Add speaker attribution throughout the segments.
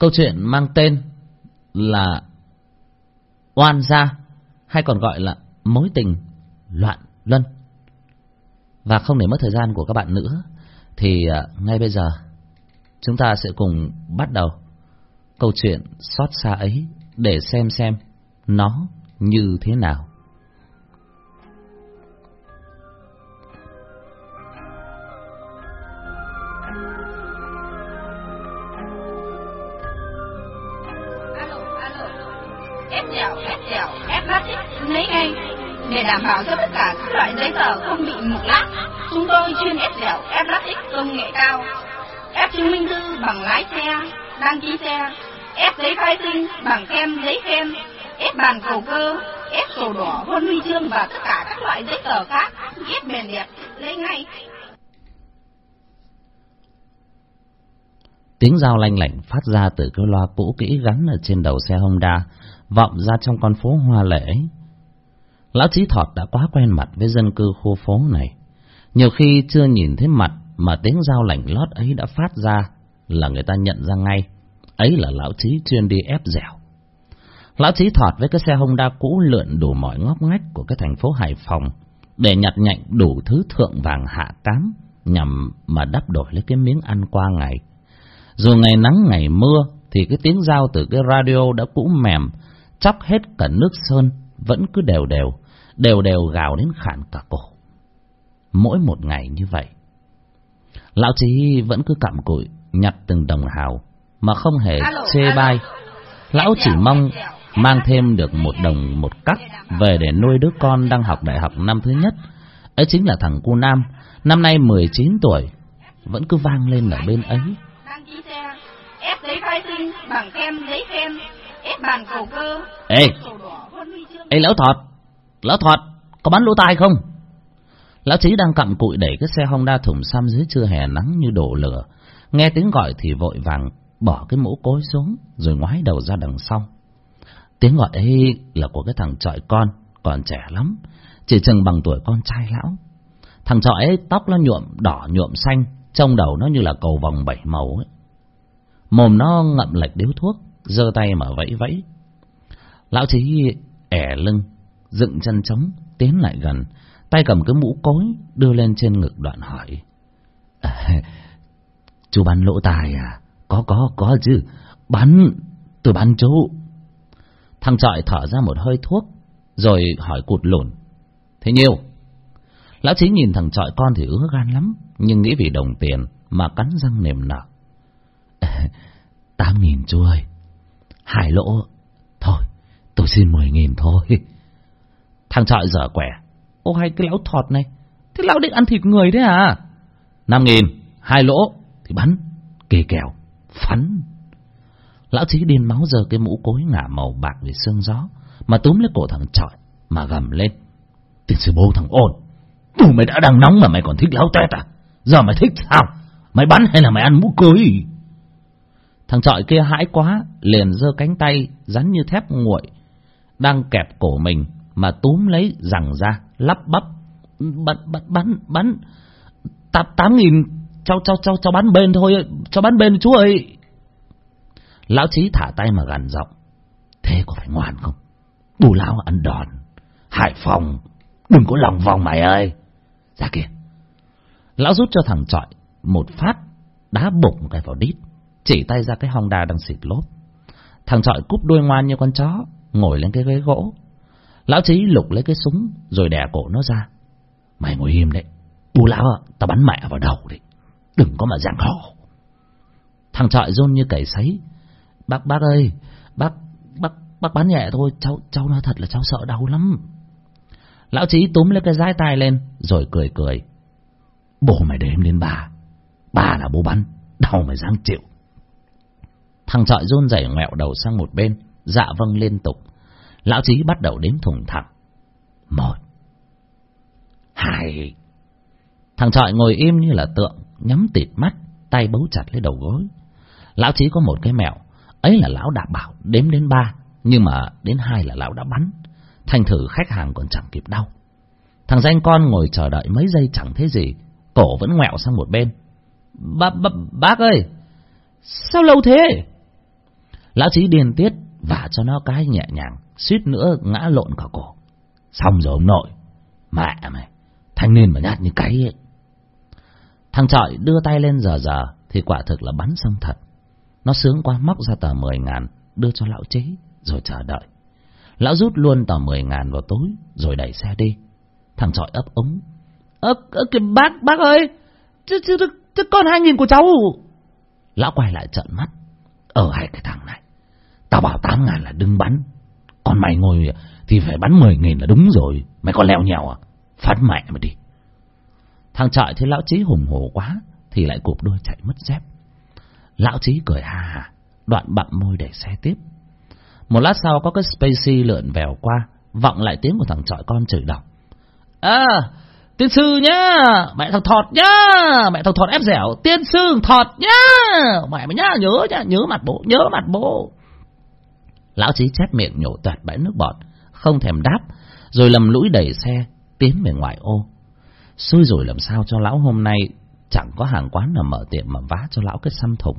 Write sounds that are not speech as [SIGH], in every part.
Speaker 1: câu chuyện mang tên là oan gia, hay còn gọi là mối tình loạn luân. Và không để mất thời gian của các bạn nữa, thì à, ngay bây giờ, chúng ta sẽ cùng bắt đầu câu chuyện xót xa ấy để xem xem nó như thế nào.
Speaker 2: Không bị mục lát. Chúng tôi chuyên ép dẻo, ép lát x công nghệ cao, ép chứng minh thư bằng lái xe, đăng ký xe, ép giấy khai sinh bằng kem giấy kem, ép bàn cầu cơ, ép sổ đỏ, huân huy chương và tất cả các loại giấy tờ khác, ép bền đẹp, lấy ngay.
Speaker 1: Tiếng dao lanh lảnh phát ra từ cái loa cũ kỹ gắn ở trên đầu xe Honda, vọng ra trong con phố hoa lệ. Lão Chí Thọt đã quá quen mặt với dân cư khu phố này. Nhiều khi chưa nhìn thấy mặt mà tiếng dao lảnh lót ấy đã phát ra là người ta nhận ra ngay. Ấy là lão Chí chuyên đi ép dẻo. Lão Chí Thọt với cái xe Honda cũ lượn đủ mọi ngóc ngách của cái thành phố Hải Phòng để nhặt nhạnh đủ thứ thượng vàng hạ cám nhằm mà đắp đổi lấy cái miếng ăn qua ngày. Dù ngày nắng ngày mưa thì cái tiếng dao từ cái radio đã cũ mềm, chóc hết cả nước sơn vẫn cứ đều đều, đều đều gào đến khản cả cổ. Mỗi một ngày như vậy, lão chí vẫn cứ cặm cụi nhặt từng đồng hào mà không hề chê bai. Lão chỉ mong mang thêm được một đồng một cắc về để nuôi đứa con đang học đại học năm thứ nhất. Ấy chính là thằng cu Nam, năm nay 19 tuổi, vẫn cứ vang lên ở bên ấy.
Speaker 2: ép giấy khai sinh bằng kem giấy khen, bàn cầu cơ.
Speaker 1: Ê, Ê lão thọt Lão thọt Có bán lỗ tai không? Lão trí đang cặm cụi đẩy cái xe Honda thùng xăm dưới trưa hè nắng như đổ lửa. Nghe tiếng gọi thì vội vàng Bỏ cái mũ cối xuống Rồi ngoái đầu ra đằng sau. Tiếng gọi ấy là của cái thằng trọi con Còn trẻ lắm Chỉ chừng bằng tuổi con trai lão. Thằng trọi ấy tóc nó nhuộm đỏ nhuộm xanh Trong đầu nó như là cầu vòng bảy màu ấy. Mồm nó ngậm lệch điếu thuốc giơ tay mà vẫy vẫy Lão trí ẻ lưng, dựng chân trống, tiến lại gần, tay cầm cái mũ cối đưa lên trên ngực đoạn hỏi. À, chú bán lỗ tài à? Có, có, có chứ. bán tôi bán chú. Thằng trọi thở ra một hơi thuốc, rồi hỏi cụt lùn. Thế nhiêu? Lão trí nhìn thằng trọi con thì ứa gan lắm, nhưng nghĩ vì đồng tiền mà cắn răng nềm nở. Tám nghìn chú ơi. Hải lỗ. Thôi, Tôi xin mười nghìn thôi. [LAUGHS] Thằng trọi dở quẻ. Ô hay cái lão thọt này. Thế lão định ăn thịt người đấy à? Năm nghìn, hai lỗ. Thì bắn, kề kèo, phắn. Lão trí điên máu giờ cái mũ cối ngả màu bạc vì sương gió. Mà túm lấy cổ thằng trọi. Mà gầm lên. Tiền sư bố thằng ôn. Đủ mày đã đang nóng mà mày còn thích lão tét à? Giờ mày thích sao? Mày bắn hay là mày ăn mũ cưới? Thằng trọi kia hãi quá, liền giơ cánh tay, rắn như thép nguội, đang kẹp cổ mình mà túm lấy rằng ra lắp bắp bắn bắn bắn bắn. Tám tám nghìn cho cho cho cho bắn bên thôi cho bắn bên chú ơi. Lão trí thả tay mà gằn giọng thế có phải ngoan không? Bù lão ăn đòn hải phòng đừng có lòng vòng mày ơi. Ra kìa. Lão rút cho thằng trọi một phát đá bụng cái vào đít chỉ tay ra cái honda đang xịt lốp thằng trọi cúp đuôi ngoan như con chó ngồi lên cái ghế gỗ. Lão Chí lục lấy cái súng rồi đè cổ nó ra. Mày ngồi im đấy. Bù lão ạ tao bắn mẹ vào đầu đấy. Đừng có mà giảng hò. Thằng trọi rôn như cầy sấy. Bác, bác ơi, bác, bác, bác bắn nhẹ thôi. Cháu, cháu nói thật là cháu sợ đau lắm. Lão Chí túm lấy cái dái tay lên rồi cười cười. Bố mày đếm đến ba. Ba là bố bắn, đau mày dám chịu. Thằng trọi run rẩy ngoẹo đầu sang một bên Dạ vâng liên tục. Lão Chí bắt đầu đếm thùng thẳng. Một. Hai. Thằng trọi ngồi im như là tượng, nhắm tịt mắt, tay bấu chặt lấy đầu gối. Lão Chí có một cái mẹo, ấy là lão đã bảo đếm đến ba, nhưng mà đến hai là lão đã bắn. Thành thử khách hàng còn chẳng kịp đau. Thằng danh con ngồi chờ đợi mấy giây chẳng thấy gì, cổ vẫn ngoẹo sang một bên. Bác, bác, bác ơi, sao lâu thế? Lão trí điên tiết vả cho nó cái nhẹ nhàng, suýt nữa ngã lộn cả cổ. Xong rồi ông nội, mẹ mày, thanh niên mà nhát như cái ấy. Thằng trọi đưa tay lên giờ giờ thì quả thực là bắn xong thật. Nó sướng quá, móc ra tờ mười ngàn, đưa cho lão chế, rồi chờ đợi. Lão rút luôn tờ mười ngàn vào túi, rồi đẩy xe đi. Thằng trọi ấp ống ơ ơ kìa bác bác ơi chứ chứ chứ con hai nghìn của cháu. Lão quay lại trợn mắt. Ở hai cái thằng này tao bảo tám ngàn là đừng bắn. Còn mày ngồi thì phải bắn mười nghìn là đúng rồi. Mày còn leo nhèo à? Phát mẹ mà đi. Thằng trọi thấy lão trí hùng hổ quá thì lại cụp đuôi chạy mất dép. Lão trí cười ha hà, đoạn bặm môi để xe tiếp. Một lát sau có cái spacey lượn vèo qua, vọng lại tiếng của thằng trọi con chửi đọc. À tiên sư nhá, mẹ thằng thọt nhá, mẹ thằng thọt ép dẻo, tiên sư thọt nhá. Mẹ mày nhá, nhớ nhá, nhớ mặt bố nhớ mặt bố lão trí chép miệng nhổ toạt bãi nước bọt, không thèm đáp, rồi lầm lũi đẩy xe, tiến về ngoài ô. Xui rồi làm sao cho lão hôm nay chẳng có hàng quán nào mở tiệm mà vá cho lão cái xăm thùng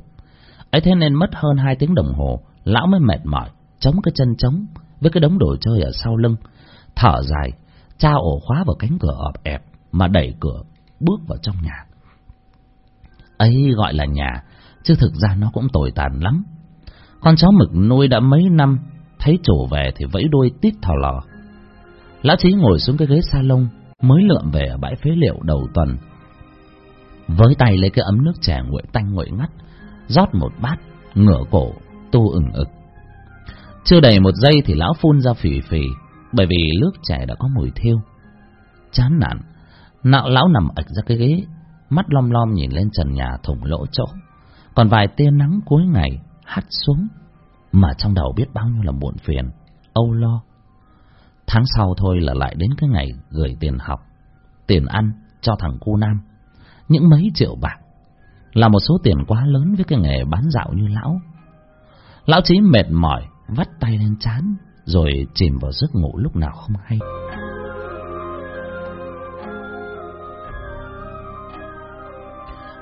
Speaker 1: ấy thế nên mất hơn hai tiếng đồng hồ, lão mới mệt mỏi, chống cái chân chống với cái đống đồ chơi ở sau lưng. Thở dài trao ổ khóa vào cánh cửa ọp ẹp mà đẩy cửa bước vào trong nhà. Ấy gọi là nhà, chứ thực ra nó cũng tồi tàn lắm con chó mực nuôi đã mấy năm, thấy chủ về thì vẫy đuôi tít thò lò. Lão chí ngồi xuống cái ghế salon, mới lượm về ở bãi phế liệu đầu tuần. Với tay lấy cái ấm nước chè nguội tanh nguội ngắt, rót một bát, ngửa cổ, tu ửng ực. Chưa đầy một giây thì lão phun ra phì phì, bởi vì nước chè đã có mùi thiêu. Chán nản, nạo lão nằm ạch ra cái ghế, mắt lom lom nhìn lên trần nhà thủng lỗ chỗ. Còn vài tia nắng cuối ngày hắt xuống. Mà trong đầu biết bao nhiêu là muộn phiền, âu lo. Tháng sau thôi là lại đến cái ngày gửi tiền học, tiền ăn cho thằng cu nam. Những mấy triệu bạc là một số tiền quá lớn với cái nghề bán dạo như lão. Lão chí mệt mỏi, vắt tay lên chán, rồi chìm vào giấc ngủ lúc nào không hay.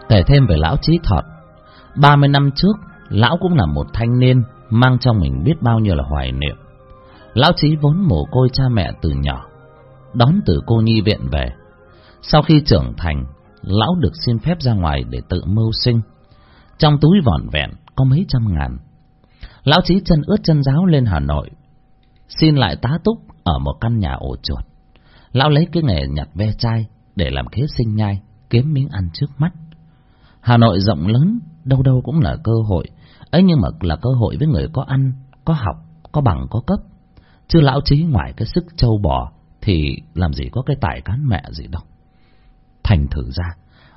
Speaker 1: Kể thêm về lão trí thọt, ba mươi năm trước lão cũng là một thanh niên mang trong mình biết bao nhiêu là hoài niệm. Lão chí vốn mồ côi cha mẹ từ nhỏ, đón từ cô nhi viện về. Sau khi trưởng thành, lão được xin phép ra ngoài để tự mưu sinh. Trong túi vỏn vẹn có mấy trăm ngàn. Lão chí chân ướt chân giáo lên hà nội, xin lại tá túc ở một căn nhà ổ chuột. Lão lấy cái nghề nhặt ve chai để làm kế sinh nhai, kiếm miếng ăn trước mắt. Hà nội rộng lớn, đâu đâu cũng là cơ hội ấy nhưng mà là cơ hội với người có ăn, có học, có bằng, có cấp. Chứ lão trí ngoài cái sức trâu bò thì làm gì có cái tài cán mẹ gì đâu. Thành thử ra,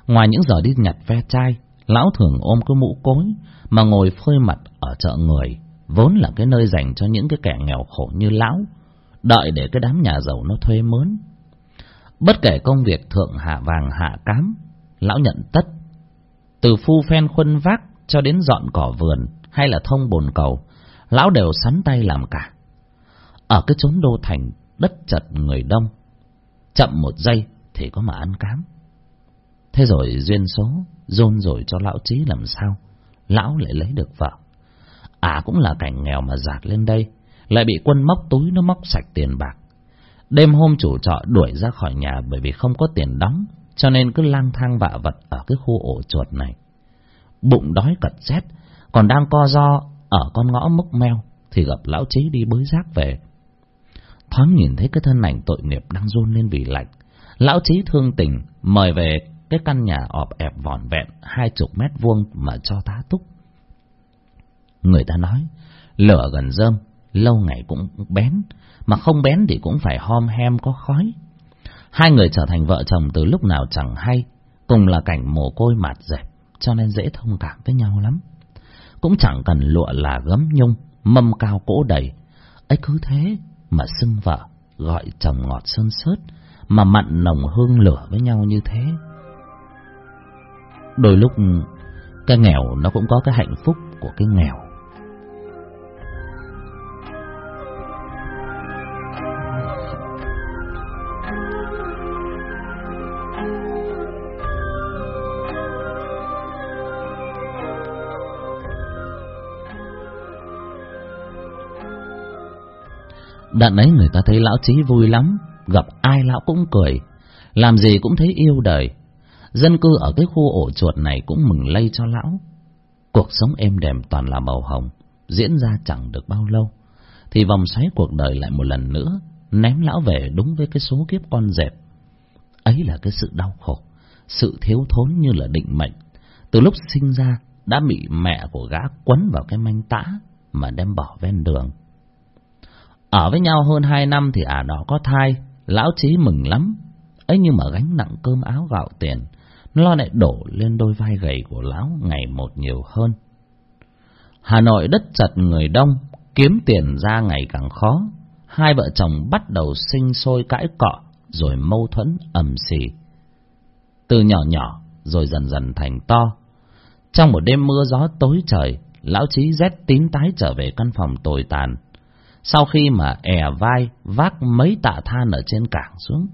Speaker 1: ngoài những giờ đi nhặt ve chai, lão thường ôm cái mũ cối mà ngồi phơi mặt ở chợ người, vốn là cái nơi dành cho những cái kẻ nghèo khổ như lão, đợi để cái đám nhà giàu nó thuê mướn. Bất kể công việc thượng hạ vàng hạ cám, lão nhận tất. Từ phu phen khuân vác cho đến dọn cỏ vườn hay là thông bồn cầu, lão đều sắn tay làm cả. Ở cái chốn đô thành đất chật người đông, chậm một giây thì có mà ăn cám. Thế rồi duyên số dôn rồi cho lão trí làm sao, lão lại lấy được vợ. À cũng là cảnh nghèo mà giạt lên đây, lại bị quân móc túi nó móc sạch tiền bạc. Đêm hôm chủ trọ đuổi ra khỏi nhà bởi vì không có tiền đóng, cho nên cứ lang thang vạ vật ở cái khu ổ chuột này bụng đói cật rét còn đang co do ở con ngõ mốc meo thì gặp lão trí đi bới rác về. Thoáng nhìn thấy cái thân ảnh tội nghiệp đang run lên vì lạnh, lão trí thương tình mời về cái căn nhà ọp ẹp vòn vẹn hai chục mét vuông mà cho tá túc. Người ta nói, lửa gần rơm, lâu ngày cũng bén, mà không bén thì cũng phải hom hem có khói. Hai người trở thành vợ chồng từ lúc nào chẳng hay, cùng là cảnh mồ côi mạt dẹp cho nên dễ thông cảm với nhau lắm. Cũng chẳng cần lụa là gấm nhung, mâm cao cỗ đầy. Ấy cứ thế mà xưng vợ, gọi chồng ngọt sơn sớt, mà mặn nồng hương lửa với nhau như thế. Đôi lúc, cái nghèo nó cũng có cái hạnh phúc của cái nghèo. Đợt ấy người ta thấy lão trí vui lắm, gặp ai lão cũng cười, làm gì cũng thấy yêu đời. Dân cư ở cái khu ổ chuột này cũng mừng lây cho lão. Cuộc sống êm đềm toàn là màu hồng, diễn ra chẳng được bao lâu. Thì vòng xoáy cuộc đời lại một lần nữa, ném lão về đúng với cái số kiếp con dẹp. Ấy là cái sự đau khổ, sự thiếu thốn như là định mệnh. Từ lúc sinh ra, đã bị mẹ của gã quấn vào cái manh tã mà đem bỏ ven đường. Ở với nhau hơn hai năm thì ả đó có thai, lão trí mừng lắm. ấy nhưng mà gánh nặng cơm áo gạo tiền, lo lại đổ lên đôi vai gầy của lão ngày một nhiều hơn. Hà Nội đất chật người đông, kiếm tiền ra ngày càng khó. Hai vợ chồng bắt đầu sinh sôi cãi cọ, rồi mâu thuẫn ầm xì. Từ nhỏ nhỏ, rồi dần dần thành to. Trong một đêm mưa gió tối trời, lão trí rét tín tái trở về căn phòng tồi tàn. Sau khi mà è vai vác mấy tạ than ở trên cảng xuống.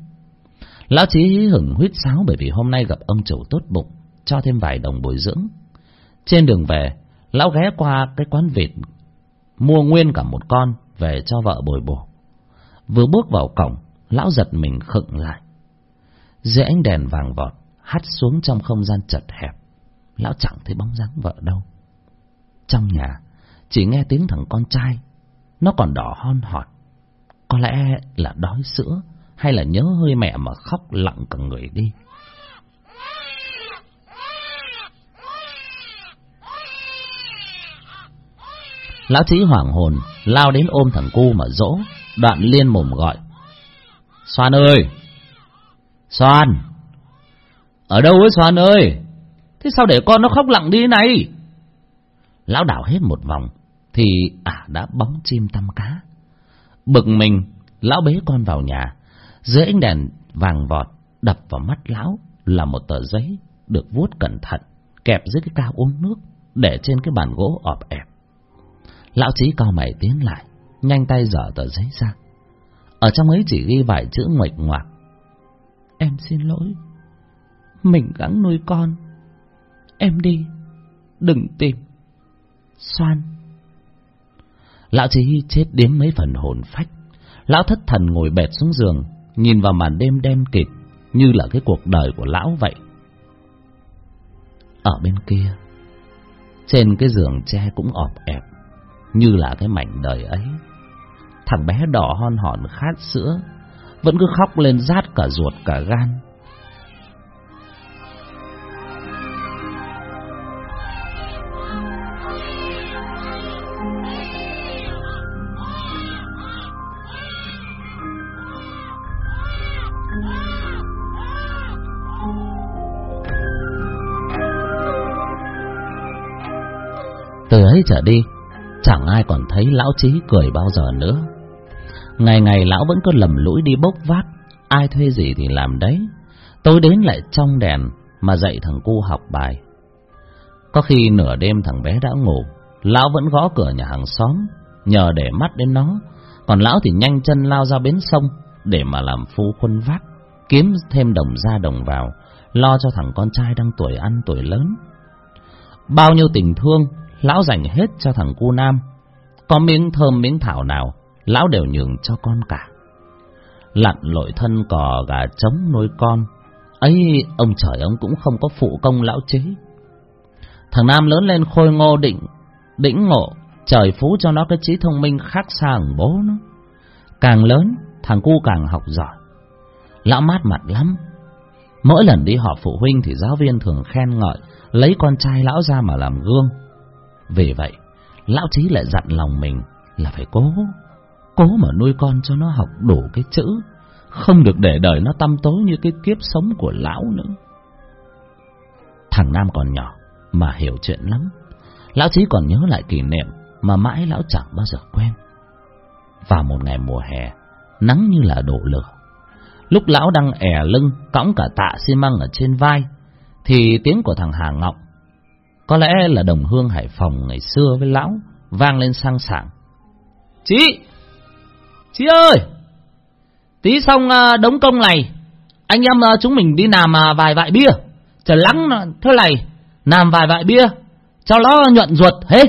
Speaker 1: Lão chí hửng huýt sáo bởi vì hôm nay gặp ông chủ tốt bụng, cho thêm vài đồng bồi dưỡng. Trên đường về, lão ghé qua cái quán vịt, mua nguyên cả một con về cho vợ bồi bổ. Vừa bước vào cổng, lão giật mình khựng lại. Dưới ánh đèn vàng vọt, hắt xuống trong không gian chật hẹp, lão chẳng thấy bóng dáng vợ đâu. Trong nhà, chỉ nghe tiếng thằng con trai, nó còn đỏ hon hòn. Có lẽ là đói sữa, hay là nhớ hơi mẹ mà khóc lặng cả người đi. Lão trí hoảng hồn, lao đến ôm thằng cu mà dỗ, đoạn liên mồm gọi. Xoan ơi! Xoan! Ở đâu ấy Xoan ơi? Thế sao để con nó khóc lặng đi này? Lão đảo hết một vòng, thì à đã bóng chim tăm cá. Bực mình, lão bế con vào nhà, dưới ánh đèn vàng vọt đập vào mắt lão là một tờ giấy được vuốt cẩn thận, kẹp dưới cái cao uống nước, để trên cái bàn gỗ ọp ẹp. Lão trí cao mày tiến lại, nhanh tay dở tờ giấy ra. Ở trong ấy chỉ ghi vài chữ nguệch ngoạc. Em xin lỗi, mình gắng nuôi con. Em đi, đừng tìm. Xoan. Lão trí chết đếm mấy phần hồn phách. Lão thất thần ngồi bệt xuống giường, nhìn vào màn đêm đen kịt, như là cái cuộc đời của lão vậy. Ở bên kia, trên cái giường tre cũng ọp ẹp, như là cái mảnh đời ấy. Thằng bé đỏ hon hòn khát sữa, vẫn cứ khóc lên rát cả ruột cả gan. Từ ấy trở đi, chẳng ai còn thấy lão trí cười bao giờ nữa. Ngày ngày lão vẫn cứ lầm lũi đi bốc vác, ai thuê gì thì làm đấy. Tối đến lại trong đèn mà dạy thằng cu học bài. Có khi nửa đêm thằng bé đã ngủ, lão vẫn gõ cửa nhà hàng xóm, nhờ để mắt đến nó. Còn lão thì nhanh chân lao ra bến sông để mà làm phu khuân vác, kiếm thêm đồng ra đồng vào, lo cho thằng con trai đang tuổi ăn tuổi lớn. Bao nhiêu tình thương lão dành hết cho thằng cu nam. Có miếng thơm miếng thảo nào, lão đều nhường cho con cả. Lặn lội thân cò gà trống nuôi con, ấy ông trời ông cũng không có phụ công lão chế. Thằng Nam lớn lên khôi ngô định, đỉnh ngộ, trời phú cho nó cái trí thông minh khác xa thằng bố nó. Càng lớn, thằng cu càng học giỏi. Lão mát mặt lắm. Mỗi lần đi họp phụ huynh thì giáo viên thường khen ngợi, lấy con trai lão ra mà làm gương. Vì vậy, lão trí lại dặn lòng mình là phải cố, cố mà nuôi con cho nó học đủ cái chữ, không được để đời nó tăm tối như cái kiếp sống của lão nữa. Thằng Nam còn nhỏ mà hiểu chuyện lắm, lão trí còn nhớ lại kỷ niệm mà mãi lão chẳng bao giờ quên. Vào một ngày mùa hè, nắng như là đổ lửa. Lúc lão đang ẻ lưng, cõng cả tạ xi măng ở trên vai, thì tiếng của thằng Hà Ngọc có lẽ là đồng hương Hải Phòng ngày xưa với lão vang lên sang sảng. Chị! Chị ơi! Tí xong à, đống công này, anh em à, chúng mình đi làm à, vài vại bia. Trời lắng thế này, làm vài vại bia, cho nó nhuận ruột hết.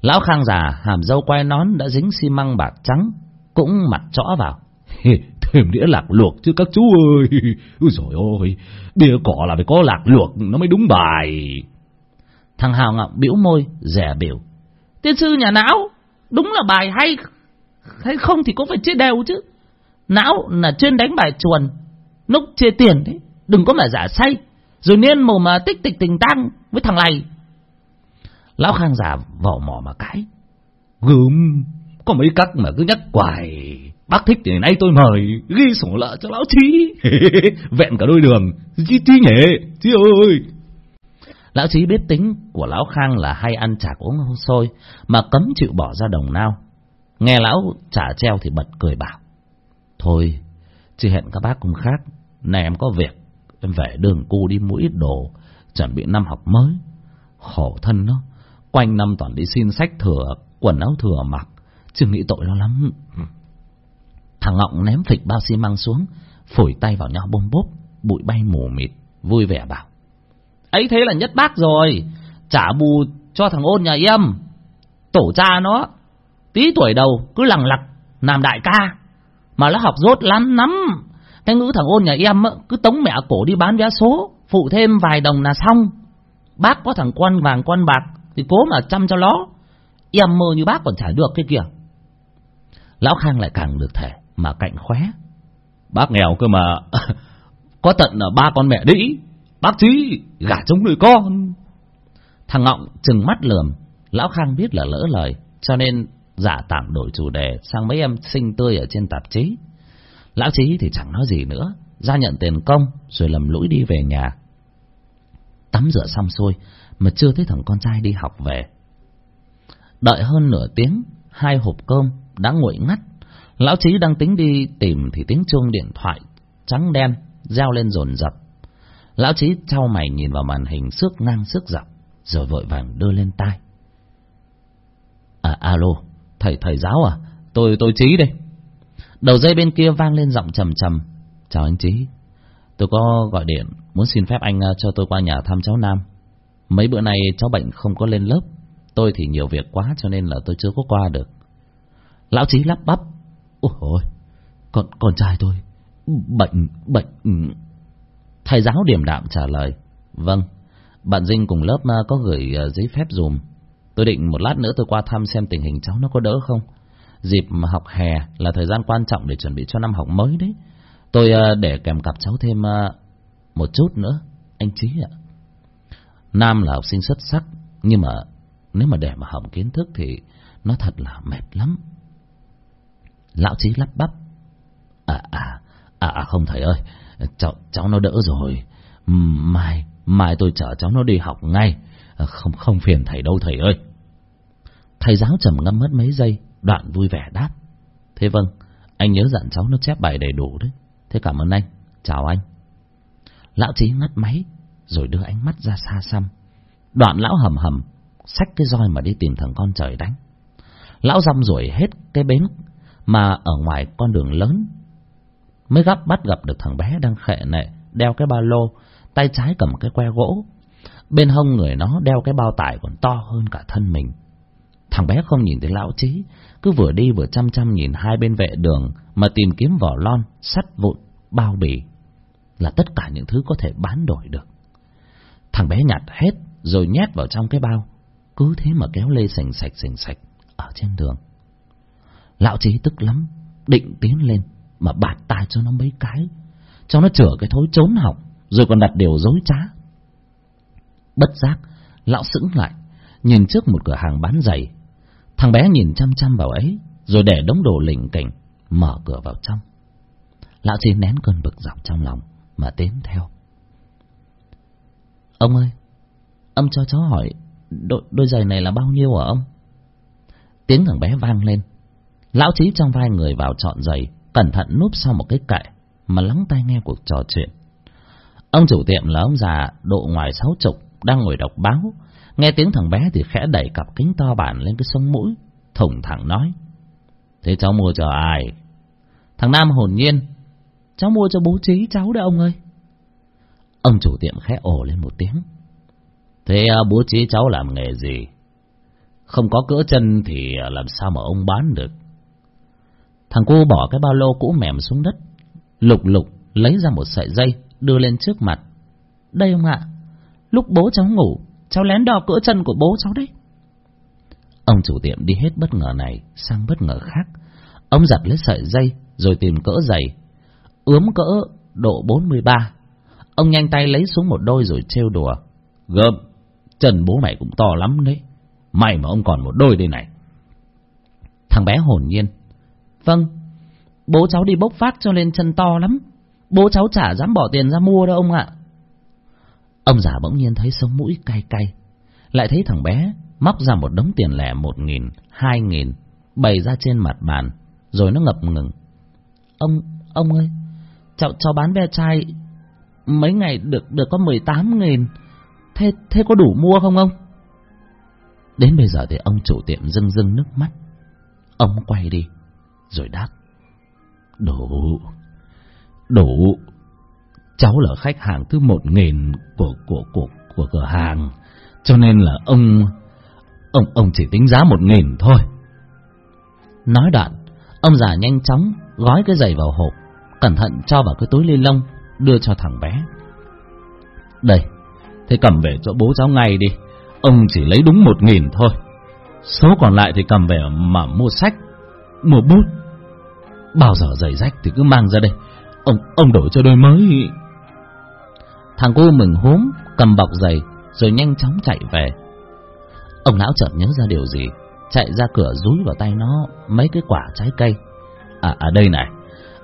Speaker 1: Lão Khang già hàm dâu quay nón đã dính xi măng bạc trắng, cũng mặt trõ vào. [LAUGHS]
Speaker 3: Thêm đĩa lạc luộc chứ các chú ơi. Ôi dồi ôi, bia cỏ là phải có lạc luộc, nó mới đúng bài.
Speaker 1: Thằng Hào Ngọc bĩu môi, rẻ biểu. Tiên sư nhà não, đúng là bài hay, hay không thì cũng phải chia đều chứ. Não là chuyên đánh bài chuồn, núc chia tiền đấy, đừng có mà giả say, rồi nên mồm mà tích tịch tình tăng với thằng này. Lão Khang giả vỏ mỏ mà cãi.
Speaker 3: Gớm, có mấy cách mà cứ nhắc hoài. Bác thích thì nay tôi mời, ghi sổ lợ cho lão trí. [LAUGHS] Vẹn cả đôi đường, chí trí nhỉ, chí ơi.
Speaker 1: Lão trí biết tính của lão Khang là hay ăn chả uống sôi, mà cấm chịu bỏ ra đồng nào. Nghe lão trả treo thì bật cười bảo. Thôi, chỉ hẹn các bác cùng khác, này em có việc, em về đường cu đi mua ít đồ, chuẩn bị năm học mới. Khổ thân nó, quanh năm toàn đi xin sách thừa, quần áo thừa mặc, chứ nghĩ tội nó lắm. Thằng Ngọng ném phịch bao xi măng xuống, phổi tay vào nhau bông bốp, bụi bay mù mịt, vui vẻ bảo. Ấy thế là nhất bác rồi, trả bù cho thằng ôn nhà em. Tổ cha nó, tí tuổi đầu cứ lằng lặc, làm đại ca, mà nó học rốt lắm lắm. Cái ngữ thằng ôn nhà em cứ tống mẹ cổ đi bán vé số, phụ thêm vài đồng là xong. Bác có thằng quan vàng quan bạc, thì cố mà chăm cho nó. Em mơ như bác còn trả được cái kìa. Lão Khang lại càng được thể mà cạnh khóe.
Speaker 3: Bác nghèo cơ mà, [LAUGHS] có tận là ba con mẹ đĩ, bác chí gả chống nuôi con.
Speaker 1: Thằng Ngọng chừng mắt lườm, Lão Khang biết là lỡ lời, cho nên giả tạm đổi chủ đề sang mấy em xinh tươi ở trên tạp chí. Lão Chí thì chẳng nói gì nữa, ra nhận tiền công rồi lầm lũi đi về nhà. Tắm rửa xong xuôi mà chưa thấy thằng con trai đi học về. Đợi hơn nửa tiếng, hai hộp cơm đã nguội ngắt. Lão Chí đang tính đi tìm thì tiếng chuông điện thoại trắng đen reo lên rồn rập. Lão Chí trao mày nhìn vào màn hình xước ngang xước dọc, rồi vội vàng đưa lên tai. À, alo, thầy thầy giáo à, tôi tôi Chí đây. Đầu dây bên kia vang lên giọng trầm trầm. Chào anh Chí, tôi có gọi điện, muốn xin phép anh à, cho tôi qua nhà thăm cháu Nam. Mấy bữa nay cháu bệnh không có lên lớp, tôi thì nhiều việc quá cho nên là tôi chưa có qua được. Lão Chí lắp bắp. Ôi con, con trai tôi, bệnh, bệnh... Thầy giáo điềm đạm trả lời. Vâng, bạn Dinh cùng lớp à, có gửi à, giấy phép dùm. Tôi định một lát nữa tôi qua thăm xem tình hình cháu nó có đỡ không. Dịp học hè là thời gian quan trọng để chuẩn bị cho năm học mới đấy. Tôi à, để kèm cặp cháu thêm một chút nữa, anh trí ạ. Nam là học sinh xuất sắc, nhưng mà nếu mà để mà hỏng kiến thức thì nó thật là mệt lắm. Lão trí lắp bắp. À, à, à, à không thầy ơi, cháu, cháu nó đỡ rồi. Mai, mai tôi chở cháu nó đi học ngay. À, không, không phiền thầy đâu thầy ơi. Thầy giáo trầm ngâm mất mấy giây, đoạn vui vẻ đáp. Thế vâng, anh nhớ dặn cháu nó chép bài đầy đủ đấy. Thế cảm ơn anh, chào anh. Lão trí ngắt máy, rồi đưa ánh mắt ra xa xăm. Đoạn lão hầm hầm, xách cái roi mà đi tìm thằng con trời đánh. Lão rong ruổi hết cái bến mà ở ngoài con đường lớn. Mới gấp bắt gặp được thằng bé đang khệ nệ, đeo cái ba lô, tay trái cầm cái que gỗ. Bên hông người nó đeo cái bao tải còn to hơn cả thân mình. Thằng bé không nhìn thấy lão trí cứ vừa đi vừa chăm chăm nhìn hai bên vệ đường mà tìm kiếm vỏ lon, sắt vụn, bao bì, là tất cả những thứ có thể bán đổi được. Thằng bé nhặt hết rồi nhét vào trong cái bao, cứ thế mà kéo lê sành sạch sành sạch ở trên đường lão trí tức lắm định tiến lên mà bạt tai cho nó mấy cái cho nó chửa cái thối trốn học rồi còn đặt điều dối trá. Bất giác lão sững lại nhìn trước một cửa hàng bán giày. Thằng bé nhìn chăm chăm vào ấy rồi để đống đồ lỉnh kỉnh mở cửa vào trong. Lão trí nén cơn bực dọc trong lòng mà tiến theo. Ông ơi ông cho cháu hỏi đôi, đôi giày này là bao nhiêu hả ông? Tiếng thằng bé vang lên lão trí trong vai người vào chọn giày, cẩn thận núp sau một cái kệ, mà lắng tai nghe cuộc trò chuyện. Ông chủ tiệm là ông già độ ngoài sáu chục, đang ngồi đọc báo. Nghe tiếng thằng bé thì khẽ đẩy cặp kính to bản lên cái sống mũi thủng thẳng nói, thế cháu mua cho ai? Thằng nam hồn nhiên, cháu mua cho bố trí cháu đấy ông ơi. Ông chủ tiệm khẽ ồ lên một tiếng, thế à, bố trí cháu làm nghề gì? Không có cỡ chân thì à, làm sao mà ông bán được? Thằng cô bỏ cái ba lô cũ mềm xuống đất, Lục lục lấy ra một sợi dây Đưa lên trước mặt. Đây ông ạ, Lúc bố cháu ngủ, Cháu lén đo cỡ chân của bố cháu đấy. Ông chủ tiệm đi hết bất ngờ này Sang bất ngờ khác. Ông giặt lấy sợi dây Rồi tìm cỡ giày, Ướm cỡ độ 43 Ông nhanh tay lấy xuống một đôi rồi trêu đùa. Gớm. Chân bố mày cũng to lắm đấy, May mà ông còn một đôi đây này. Thằng bé hồn nhiên Vâng. Bố cháu đi bốc phát cho nên chân to lắm. Bố cháu chả dám bỏ tiền ra mua đâu ông ạ. Ông già bỗng nhiên thấy sống mũi cay cay. Lại thấy thằng bé Móc ra một đống tiền lẻ một nghìn Hai nghìn Bày ra trên mặt bàn Rồi nó ngập ngừng. Ông, ông ơi Cháu, cháu bán ve chai Mấy ngày được được có mười tám nghìn. Thế, thế có đủ mua không ông? Đến bây giờ thì ông chủ tiệm rưng rưng nước mắt. Ông quay đi. Rồi đáp. Đủ Đủ Cháu là khách hàng thứ một nghìn của, của, của, của cửa hàng Cho nên là ông Ông ông chỉ tính giá một nghìn thôi. Nói đoạn Ông già nhanh chóng gói cái giày vào hộp Cẩn thận cho vào cái túi ni lông Đưa cho thằng bé. Đây Thế cầm về cho bố cháu ngay đi Ông chỉ lấy đúng một nghìn thôi. Số còn lại thì cầm về mà mua sách Mua bút. Bao giờ giày rách thì cứ mang ra đây. Ông ông đổi cho đôi mới. Thằng cô mừng húm Cầm bọc giày Rồi nhanh chóng chạy về. Ông lão chợt nhớ ra điều gì Chạy ra cửa rúi vào tay nó Mấy cái quả trái cây. À, à đây này.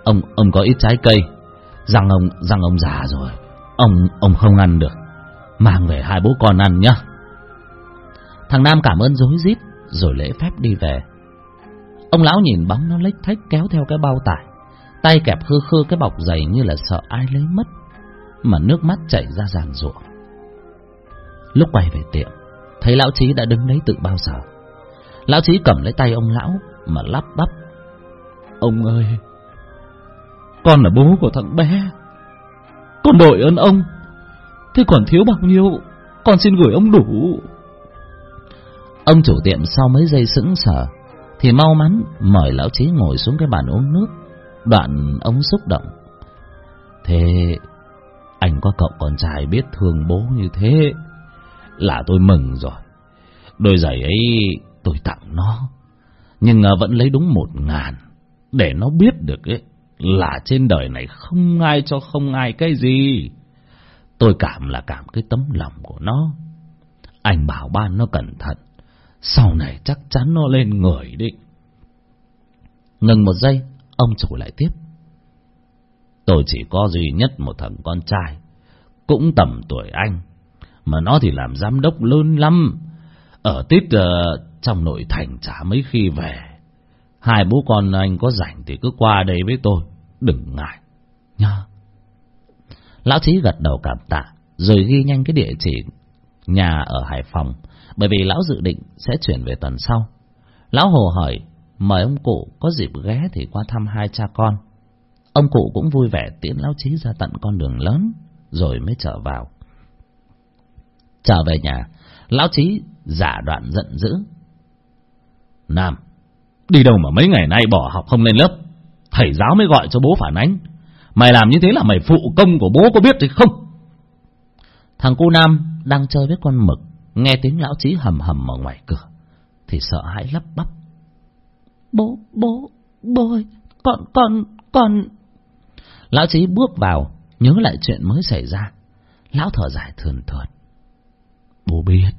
Speaker 1: Ông ông có ít trái cây. Răng ông răng ông già rồi. Ông ông không ăn được. Mang về hai bố con ăn nhá. Thằng Nam cảm ơn dối rít Rồi lễ phép đi về. Ông lão nhìn bóng nó lếch thách kéo theo cái bao tải. Tay kẹp khư khư cái bọc giày như là sợ ai lấy mất, Mà nước mắt chảy ra ràn rụa Lúc quay về tiệm, Thấy lão trí đã đứng đấy tự bao giờ. Lão trí cầm lấy tay ông lão Mà lắp bắp. Ông ơi, Con là bố của thằng bé. Con đội ơn ông. Thế còn thiếu bao nhiêu, Con xin gửi ông đủ. Ông chủ tiệm sau mấy giây sững sờ thì mau mắn, mời lão trí ngồi xuống cái bàn uống nước. Đoạn ông xúc động. Thế, anh có cậu con trai biết thương bố như thế, Là tôi mừng rồi. Đôi giày ấy tôi tặng nó, Nhưng à, vẫn lấy đúng một ngàn. Để nó biết được ấy, Là trên đời này không ai cho không ai cái gì. Tôi cảm là cảm cái tấm lòng của nó. Anh bảo ban nó cẩn thận. Sau này chắc chắn nó lên người đi. Ngừng một giây Ông chủ lại tiếp. Tôi chỉ có duy nhất một thằng con trai Cũng tầm tuổi anh Mà nó thì làm giám đốc lớn lắm. Ở tít uh, trong nội thành chả mấy khi về. Hai bố con anh có rảnh thì cứ qua đây với tôi Đừng ngại. Nha Lão Chí gật đầu cảm tạ Rồi ghi nhanh cái địa chỉ Nhà ở Hải Phòng, Bởi vì lão dự định sẽ chuyển về tuần sau. Lão Hồ hỏi, Mời ông cụ có dịp ghé thì qua thăm hai cha con. Ông cụ cũng vui vẻ tiễn lão Chí ra tận con đường lớn, Rồi mới trở vào. Trở về nhà, Lão Chí giả đoạn giận dữ. Nam, Đi đâu mà mấy ngày nay bỏ học không lên lớp? Thầy giáo mới gọi cho bố phản ánh. Mày làm như thế là mày phụ công của bố có biết thì không? Thằng cu Nam đang chơi với con mực. Nghe tiếng lão trí hầm hầm ở ngoài cửa Thì sợ hãi lắp bắp. Bố, bố, bố ơi Con, con, con. Lão trí bước vào Nhớ lại chuyện mới xảy ra. Lão thở dài thườn thượt. Bố biết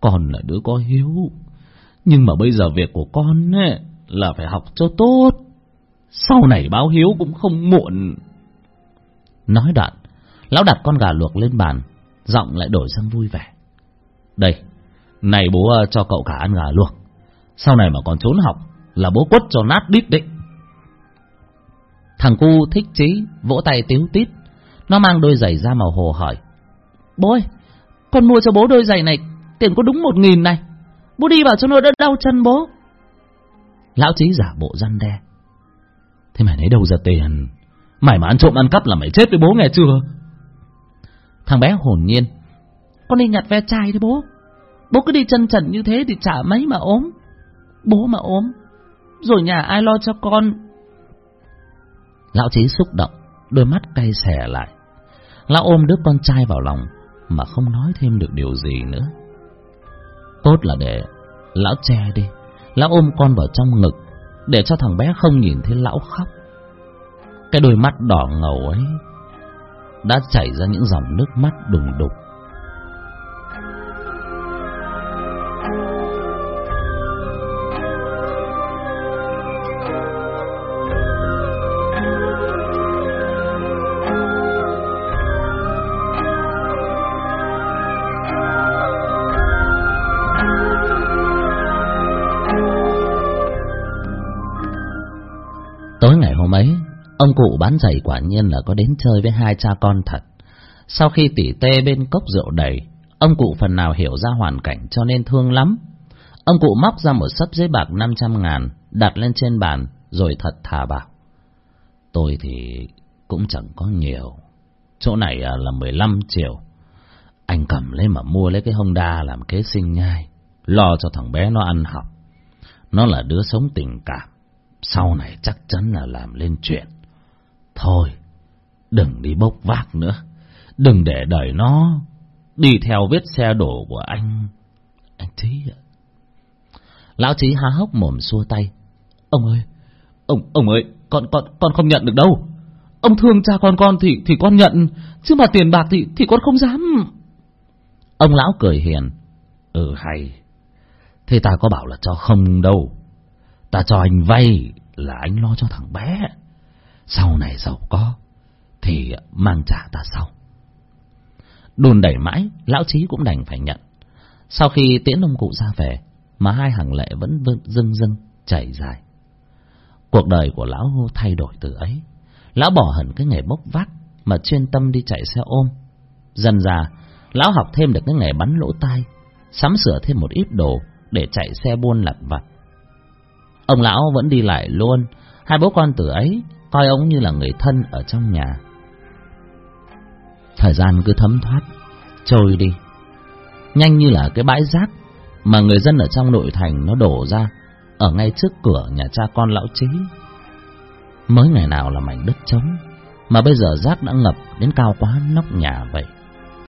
Speaker 1: Con là đứa có hiếu Nhưng mà bây giờ việc của con ấy, Là phải học cho tốt. Sau này báo hiếu cũng không muộn. Nói đoạn, lão đặt con gà luộc lên bàn, giọng lại đổi sang vui vẻ. Đây, này bố ờ, cho cậu cả ăn gà luộc. Sau này mà còn trốn học, là bố quất cho nát đít định. Thằng cu thích chí, vỗ tay tiếu tít. Nó mang đôi giày ra màu hồ hỏi. Bố ơi, con mua cho bố đôi giày này, tiền có đúng một nghìn này. Bố đi vào cho nó đỡ đau chân bố. Lão trí giả bộ răn đe. Thế mày lấy đâu ra tiền Mày mà ăn trộm ăn cắp là mày chết với bố nghe chưa Thằng bé hồn nhiên Con đi nhặt ve chai đi bố Bố cứ đi chân trần như thế thì chả mấy mà ốm. Bố mà ốm, rồi nhà ai lo cho con? Lão Chí xúc động, đôi mắt cay xè lại. Lão ôm đứa con trai vào lòng mà không nói thêm được điều gì nữa. Tốt là để lão che đi, lão ôm con vào trong ngực để cho thằng bé không nhìn thấy lão khóc. Cái đôi mắt đỏ ngầu ấy đã chảy ra những dòng nước mắt đùng đục. Ông cụ bán giày quả nhiên là có đến chơi với hai cha con thật. Sau khi tỉ tê bên cốc rượu đầy, ông cụ phần nào hiểu ra hoàn cảnh cho nên thương lắm. Ông cụ móc ra một sấp giấy bạc 500 ngàn, đặt lên trên bàn, rồi thật thà bảo. Tôi thì cũng chẳng có nhiều. Chỗ này à, là 15 triệu. Anh cầm lấy mà mua lấy cái Honda làm kế sinh nhai. Lo cho thằng bé nó ăn học. Nó là đứa sống tình cảm sau này chắc chắn là làm lên chuyện. Thôi, đừng đi bốc vác nữa. Đừng để đời nó đi theo vết xe đổ của anh. Anh Trí ạ. Lão Trí há hốc mồm xua tay. Ông ơi, ông ông ơi, con con con không nhận được đâu. Ông thương cha con con thì thì con nhận, chứ mà tiền bạc thì thì con không dám. Ông lão cười hiền. Ừ hay. Thế ta có bảo là cho không đâu. Ta cho anh vay là anh lo cho thằng bé. Sau này giàu có, thì mang trả ta sau. Đùn đẩy mãi, lão trí cũng đành phải nhận. Sau khi tiễn ông cụ ra về, mà hai hàng lệ vẫn dưng dưng chảy dài. Cuộc đời của lão thay đổi từ ấy. Lão bỏ hẳn cái nghề bốc vác, mà chuyên tâm đi chạy xe ôm. Dần già, lão học thêm được cái nghề bắn lỗ tai, sắm sửa thêm một ít đồ để chạy xe buôn lặt vặt. Ông lão vẫn đi lại luôn, hai bố con từ ấy coi ông như là người thân ở trong nhà. Thời gian cứ thấm thoát, trôi đi, nhanh như là cái bãi rác mà người dân ở trong nội thành nó đổ ra ở ngay trước cửa nhà cha con lão trí. Mới ngày nào là mảnh đất trống, mà bây giờ rác đã ngập đến cao quá nóc nhà vậy.